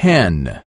hen.